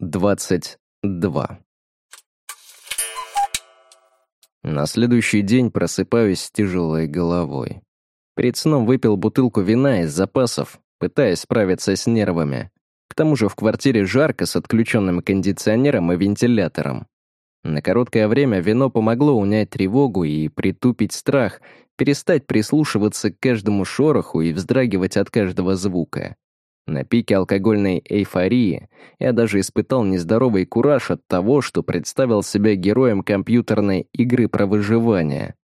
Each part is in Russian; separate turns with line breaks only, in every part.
22. На следующий день просыпаюсь с тяжелой головой. Перед сном выпил бутылку вина из запасов, пытаясь справиться с нервами. К тому же в квартире жарко с отключенным кондиционером и вентилятором. На короткое время вино помогло унять тревогу и притупить страх, перестать прислушиваться к каждому шороху и вздрагивать от каждого звука. На пике алкогольной эйфории я даже испытал нездоровый кураж от того, что представил себя героем компьютерной игры про выживание.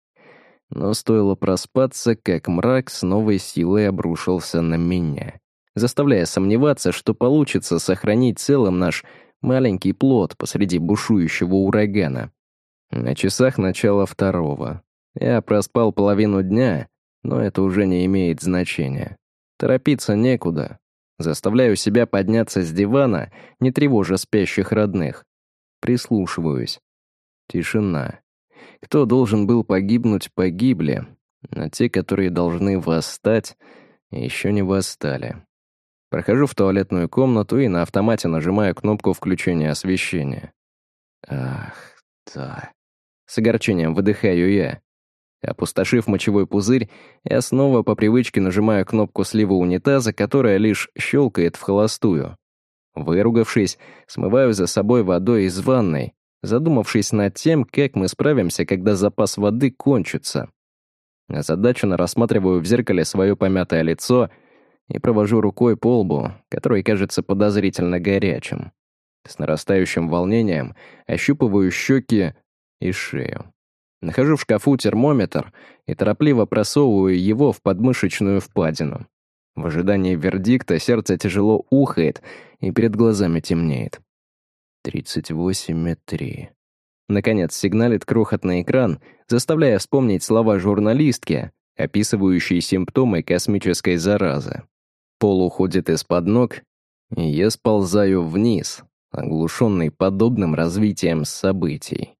Но стоило проспаться, как мрак с новой силой обрушился на меня, заставляя сомневаться, что получится сохранить целым наш маленький плод посреди бушующего урагана. На часах начала второго. Я проспал половину дня, но это уже не имеет значения. Торопиться некуда, Заставляю себя подняться с дивана, не тревожа спящих родных. Прислушиваюсь. Тишина. Кто должен был погибнуть, погибли, а те, которые должны восстать, еще не восстали. Прохожу в туалетную комнату и на автомате нажимаю кнопку включения освещения. Ах, да. С огорчением выдыхаю я. Опустошив мочевой пузырь, я снова по привычке нажимаю кнопку слива унитаза, которая лишь щелкает в холостую. Выругавшись, смываю за собой водой из ванной, задумавшись над тем, как мы справимся, когда запас воды кончится. Озадаченно рассматриваю в зеркале свое помятое лицо и провожу рукой по лбу, который кажется подозрительно горячим. С нарастающим волнением ощупываю щеки и шею. Нахожу в шкафу термометр и торопливо просовываю его в подмышечную впадину. В ожидании вердикта сердце тяжело ухает и перед глазами темнеет. 38,3. Наконец сигналит крохотный экран, заставляя вспомнить слова журналистки, описывающие симптомы космической заразы. Пол уходит из-под ног, и я сползаю вниз, оглушенный подобным развитием событий.